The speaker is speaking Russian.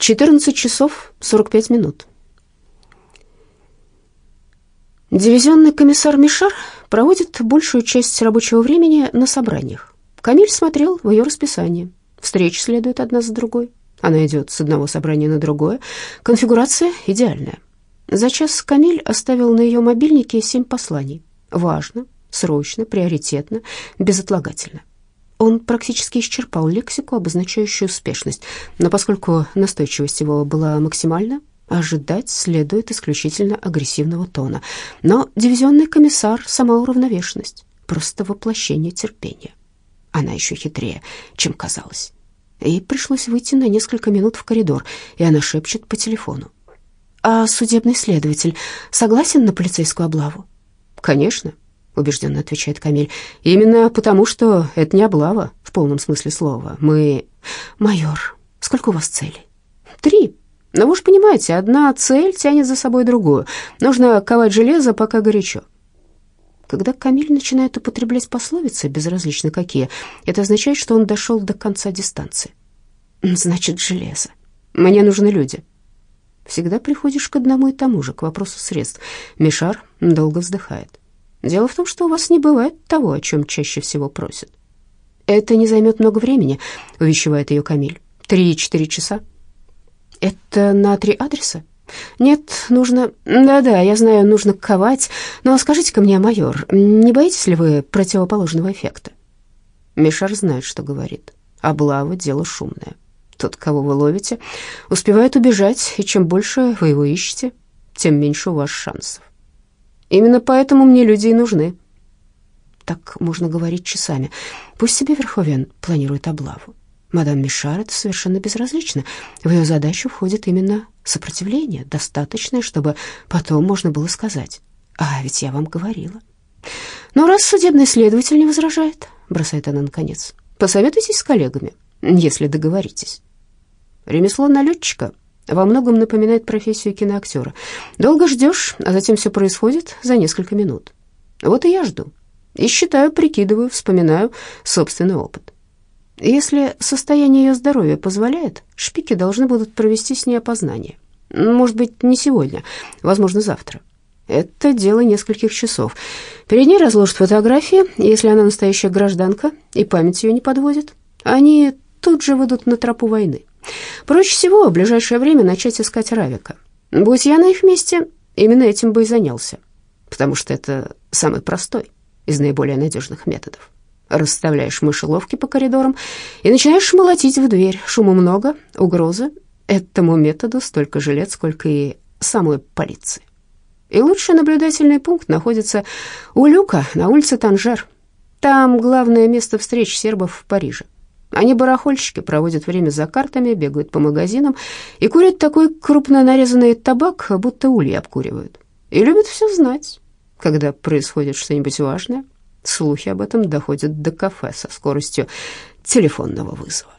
14 часов 45 минут. Дивизионный комиссар Мишар проводит большую часть рабочего времени на собраниях. Камиль смотрел в ее расписание. Встречи следуют одна за другой. Она идет с одного собрания на другое. Конфигурация идеальная. За час Камиль оставил на ее мобильнике семь посланий. Важно, срочно, приоритетно, безотлагательно. Он практически исчерпал лексику, обозначающую успешность, но поскольку настойчивость его была максимальна, ожидать следует исключительно агрессивного тона. Но дивизионный комиссар — сама уравновешенность, просто воплощение терпения. Она еще хитрее, чем казалось. Ей пришлось выйти на несколько минут в коридор, и она шепчет по телефону. «А судебный следователь согласен на полицейскую облаву?» «Конечно», — убежденно отвечает Камиль. «Именно потому, что это не облава в полном смысле слова. Мы...» «Майор, сколько у вас целей?» «Три. Но вы же понимаете, одна цель тянет за собой другую. Нужно ковать железо, пока горячо. Когда Камиль начинает употреблять пословицы, безразлично какие, это означает, что он дошел до конца дистанции. Значит, железо. Мне нужны люди. Всегда приходишь к одному и тому же, к вопросу средств. Мишар долго вздыхает. Дело в том, что у вас не бывает того, о чем чаще всего просят. Это не займет много времени, увещевает ее Камиль. Три-четыре часа. Это на три адреса? Нет, нужно... Да-да, я знаю, нужно ковать. Но скажите-ка мне, майор, не боитесь ли вы противоположного эффекта? Мишар знает, что говорит. Облава — дело шумное. Тот, кого вы ловите, успевает убежать, и чем больше вы его ищете, тем меньше у вас шансов. Именно поэтому мне люди и нужны. Так можно говорить часами. Пусть себе Верховен планирует облаву. Мадам Мишар это совершенно безразлично. В ее задачу входит именно сопротивление, достаточное, чтобы потом можно было сказать. А ведь я вам говорила. Но раз судебный следователь не возражает, бросает она наконец, посоветуйтесь с коллегами, если договоритесь. Ремесло налетчика во многом напоминает профессию киноактера. Долго ждешь, а затем все происходит за несколько минут. Вот и я жду. И считаю, прикидываю, вспоминаю собственный опыт. Если состояние ее здоровья позволяет, шпики должны будут провести с ней опознание. Может быть, не сегодня, возможно, завтра. Это дело нескольких часов. Перед ней разложат фотографии, если она настоящая гражданка, и память ее не подводит. Они тут же выйдут на тропу войны. Проще всего в ближайшее время начать искать Равика. Будь я на их месте, именно этим бы и занялся, потому что это самый простой из наиболее надежных методов расставляешь мышеловки по коридорам и начинаешь молотить в дверь. Шума много, угрозы. Этому методу столько же лет, сколько и самой полиции. И лучший наблюдательный пункт находится у люка на улице Танжер. Там главное место встреч сербов в Париже. Они барахольщики, проводят время за картами, бегают по магазинам и курят такой крупно нарезанный табак, будто ульи обкуривают. И любят все знать, когда происходит что-нибудь важное. Слухи об этом доходят до кафе со скоростью телефонного вызова.